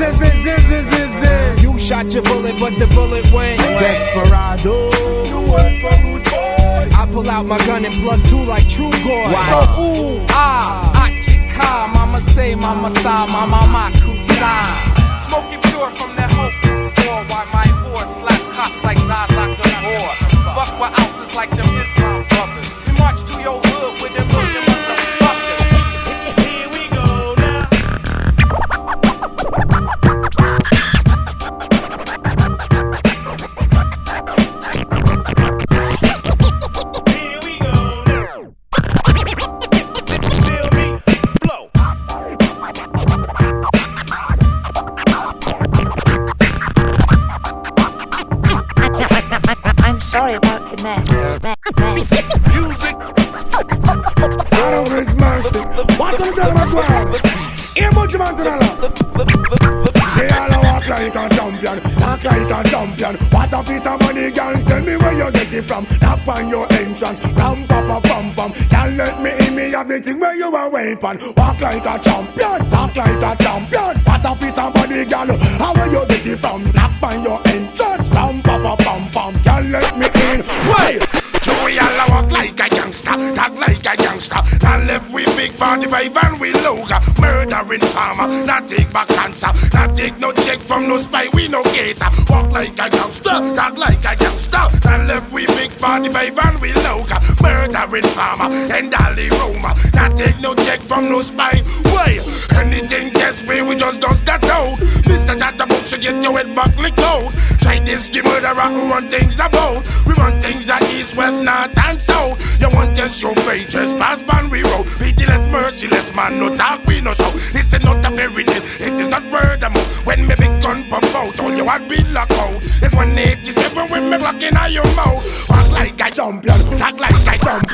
You shot your bullet, but the bullet went. Desperado. You went for rude boy. I pull out my gun and plug two like True Gore. So ooh ah, achika, mama say, mama sa, mama makusa. Smoking pure from that whole food store. Why my horse slap cops like Zsa Zsa Gabor. Fuck with ounces like them mess. God of His mercy. What's on the? Here, much man to the They all walk like a champion, talk like a champion. What a piece of money, girl. Tell me where you get it from. Knock on your entrance, ram pa pa pam pam. Can't let me in me have the thing where you a weapon. Walk like a champion, talk like a champion. What a piece of money, girl. How where you get it from? Knock on your entrance, ram pa pa pam pam. Can't let me in. Wait. Joey gangster, talk like a gangster. And left we big 45 and we loga. Murdering farmer, not take back cancer. Not take no check from no spy, we no gator. Walk like a gangster, talk like a gangster. And left we big 45 and we loga. Murdering farmer, and all the rumor. Not take no check from no spy. Why? Anything test me, we just does that out. Mr. Chatterbox should get your head back lick out. Try this, give murderer who run things about. We run things that east, west, north, and south. You want test your fate, trespass, ban we road. Pitiless, merciless, man, no talk, we no show. This is not a fairy tale, it is not word of mouth. When me big gun pop out, all you had be lock out. It's 187 with me block in your mouth. Walk like a champion, talk like a champion.